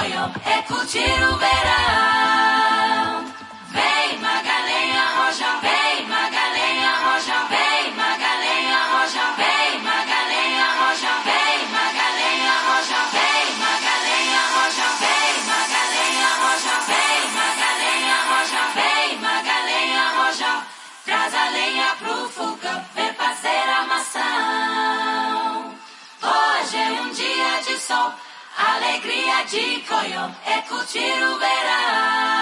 coiô, é curtir o verão. Vem, Magalenha Rojão, vem, Magalenha Rojão, vem, Magalenha Rojão, vem, Magalenha Rojão, vem, Magalenha Rojão, vem, Magalenha Rojão, vem, Magalenha Rojão, vem, Magalenha Rojão, vem, Magalenha Rojão. Traz a lenha pro Alegria de coiô é curtir o verão.